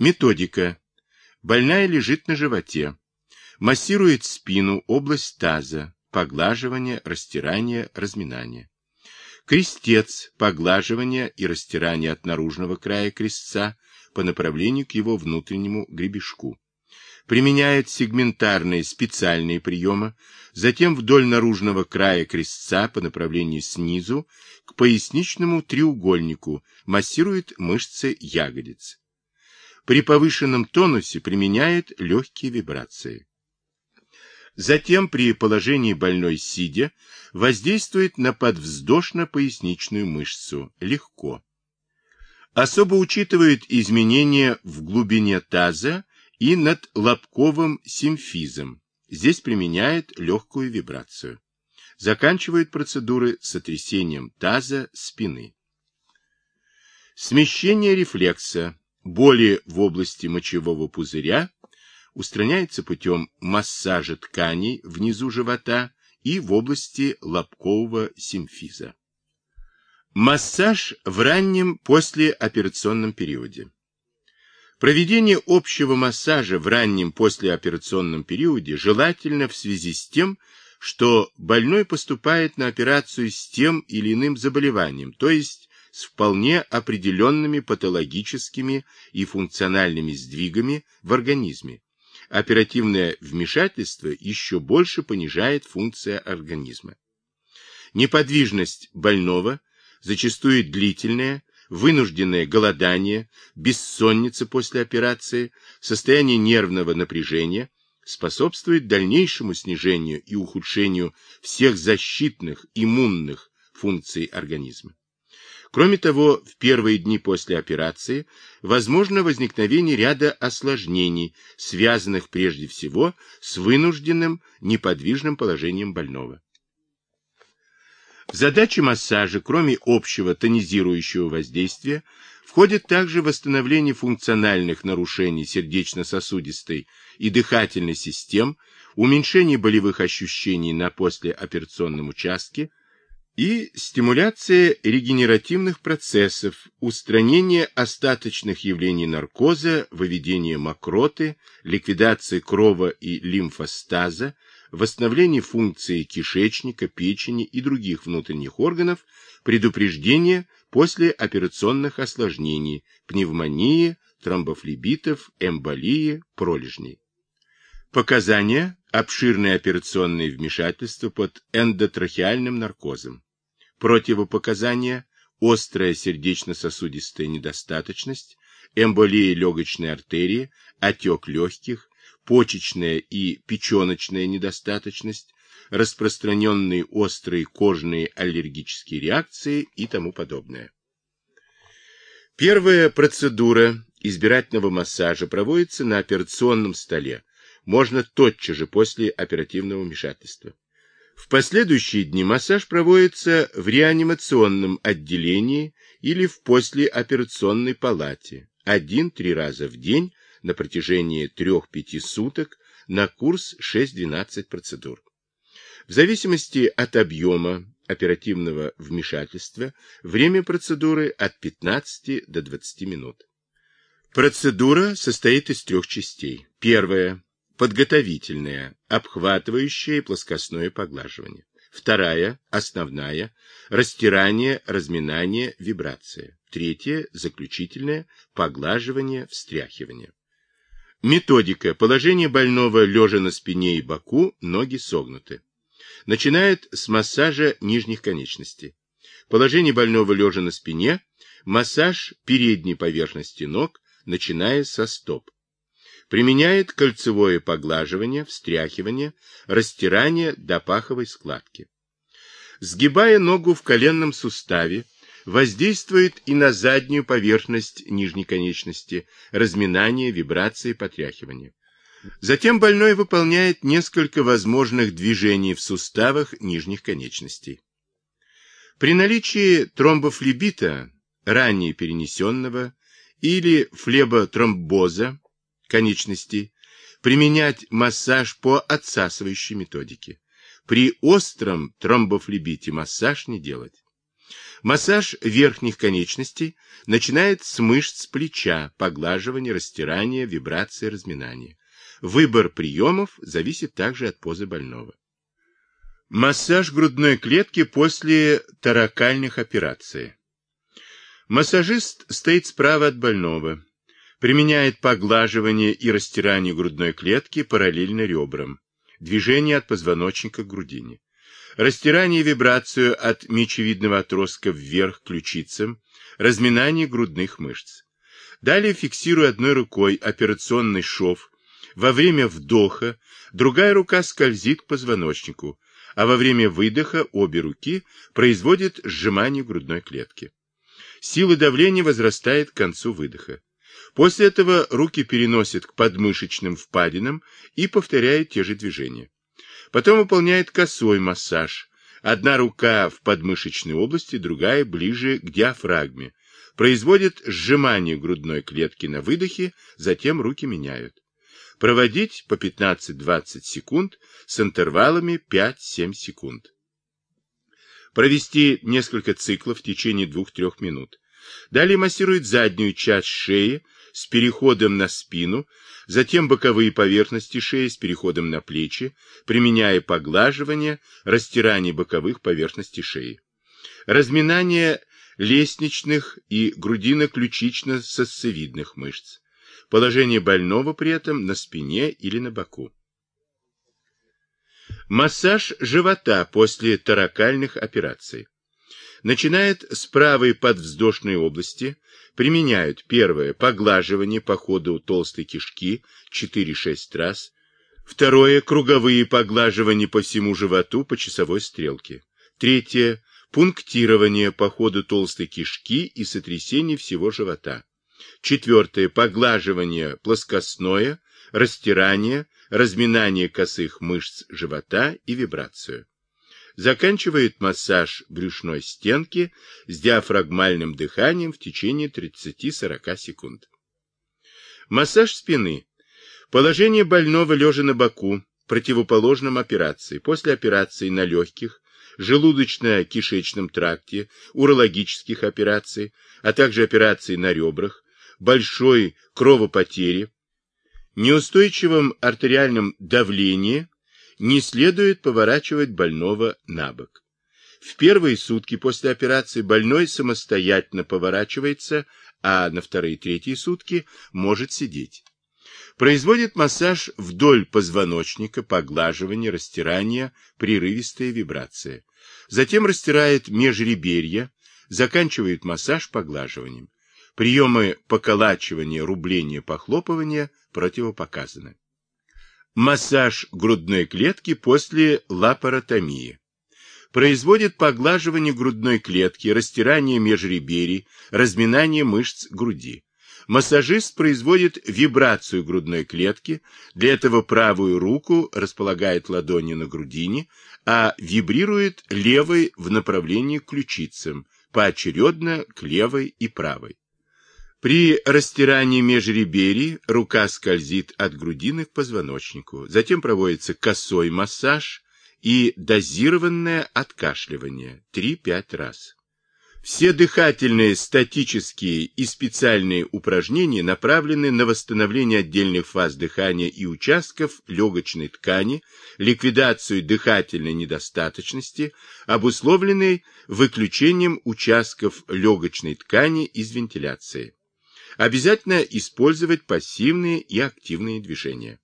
Методика. Больная лежит на животе. Массирует спину, область таза, поглаживание, растирание, разминание. Крестец, поглаживание и растирание от наружного края крестца по направлению к его внутреннему гребешку. Применяет сегментарные специальные приемы, затем вдоль наружного края крестца по направлению снизу к поясничному треугольнику массирует мышцы ягодиц. При повышенном тонусе применяет легкие вибрации. Затем при положении больной сидя воздействует на подвздошно-поясничную мышцу легко. Особо учитывает изменения в глубине таза и над лобковым симфизом. Здесь применяет легкую вибрацию. Заканчивает процедуры сотрясением таза, спины. Смещение рефлекса, боли в области мочевого пузыря устраняется путем массажа тканей внизу живота и в области лобкового симфиза. Массаж в раннем послеоперационном периоде. Проведение общего массажа в раннем послеоперационном периоде желательно в связи с тем, что больной поступает на операцию с тем или иным заболеванием, то есть с вполне определенными патологическими и функциональными сдвигами в организме, оперативное вмешательство еще больше понижает функция организма. Неподвижность больного, зачастую длительная, вынужденное голодание, бессонница после операции, состояние нервного напряжения способствует дальнейшему снижению и ухудшению всех защитных, иммунных функций организма. Кроме того, в первые дни после операции возможно возникновение ряда осложнений, связанных прежде всего с вынужденным неподвижным положением больного. В задачи массажа, кроме общего тонизирующего воздействия, входит также восстановление функциональных нарушений сердечно-сосудистой и дыхательной систем, уменьшение болевых ощущений на послеоперационном участке, и стимуляция регенеративных процессов, устранение остаточных явлений наркоза, выведение мокроты, ликвидация крова и лимфостаза, восстановление функции кишечника, печени и других внутренних органов, предупреждение послеоперационных осложнений, пневмонии, тромбофлебитов, эмболии, пролежней. Показания – обширное операционное вмешательство под эндотрахеальным наркозом. Противопоказания – острая сердечно-сосудистая недостаточность, эмболия легочной артерии, отек легких, почечная и печеночная недостаточность, распространенные острые кожные аллергические реакции и тому подобное. Первая процедура избирательного массажа проводится на операционном столе, можно тотчас же после оперативного вмешательства. В последующие дни массаж проводится в реанимационном отделении или в послеоперационной палате один-три раза в день на протяжении 3-5 суток на курс 6-12 процедур. В зависимости от объема оперативного вмешательства время процедуры от 15 до 20 минут. Процедура состоит из трех частей. Первая подготовительная, обхватывающая плоскостное поглаживание. Вторая, основная, растирание, разминание, вибрация. Третья, заключительная, поглаживание, встряхивание. Методика. Положение больного лежа на спине и боку, ноги согнуты. Начинает с массажа нижних конечностей. Положение больного лежа на спине, массаж передней поверхности ног, начиная со стоп. Применяет кольцевое поглаживание, встряхивание, растирание до паховой складки. Сгибая ногу в коленном суставе, воздействует и на заднюю поверхность нижней конечности, разминание, вибрации, потряхивание. Затем больной выполняет несколько возможных движений в суставах нижних конечностей. При наличии тромбофлебита, ранее перенесенного, или флеботромбоза, конечностей, применять массаж по отсасывающей методике. При остром тромбофлебите массаж не делать. Массаж верхних конечностей начинает с мышц плеча, поглаживания, растирания, вибрации, разминания. Выбор приемов зависит также от позы больного. Массаж грудной клетки после таракальных операций. Массажист стоит справа от больного, применяет поглаживание и растирание грудной клетки параллельно ребрам, движение от позвоночника к грудине растирание и вибрацию от мечевидного отростка вверх ключицам, разминание грудных мышц. Далее фиксируя одной рукой операционный шов. Во время вдоха другая рука скользит к позвоночнику, а во время выдоха обе руки производят сжимание грудной клетки. Сила давления возрастает к концу выдоха. После этого руки переносят к подмышечным впадинам и повторяют те же движения. Потом выполняет косой массаж. Одна рука в подмышечной области, другая ближе к диафрагме. Производит сжимание грудной клетки на выдохе, затем руки меняют. Проводить по 15-20 секунд с интервалами 5-7 секунд. Провести несколько циклов в течение 2-3 минут. Далее массирует заднюю часть шеи с переходом на спину, затем боковые поверхности шеи с переходом на плечи, применяя поглаживание, растирание боковых поверхностей шеи. Разминание лестничных и грудино-ключично-сосцевидных мышц. Положение больного при этом на спине или на боку. Массаж живота после таракальных операций. Начинает с правой подвздошной области, применяют первое – поглаживание по ходу толстой кишки 4-6 раз, второе – круговые поглаживания по всему животу по часовой стрелке, третье – пунктирование по ходу толстой кишки и сотрясение всего живота, четвертое – поглаживание плоскостное, растирание, разминание косых мышц живота и вибрацию заканчивает массаж брюшной стенки с диафрагмальным дыханием в течение 30-40 секунд. Массаж спины. Положение больного лежа на боку, противоположном операции, после операции на легких, желудочно-кишечном тракте, урологических операций, а также операций на ребрах, большой кровопотери, неустойчивом артериальном давлении, не следует поворачивать больного на бок. В первые сутки после операции больной самостоятельно поворачивается, а на вторые и третьи сутки может сидеть. Производит массаж вдоль позвоночника, поглаживание, растирание, прерывистая вибрация. Затем растирает межреберья, заканчивает массаж поглаживанием. Приемы поколачивания, рубления, похлопывания противопоказаны. Массаж грудной клетки после лапаротомии. Производит поглаживание грудной клетки, растирание межреберий, разминание мышц груди. Массажист производит вибрацию грудной клетки, для этого правую руку располагает ладонью на грудине, а вибрирует левой в направлении к ключицам, поочередно к левой и правой. При растирании межреберий рука скользит от грудины к позвоночнику. Затем проводится косой массаж и дозированное откашливание 3-5 раз. Все дыхательные, статические и специальные упражнения направлены на восстановление отдельных фаз дыхания и участков легочной ткани, ликвидацию дыхательной недостаточности, обусловленной выключением участков легочной ткани из вентиляции. Обязательно использовать пассивные и активные движения.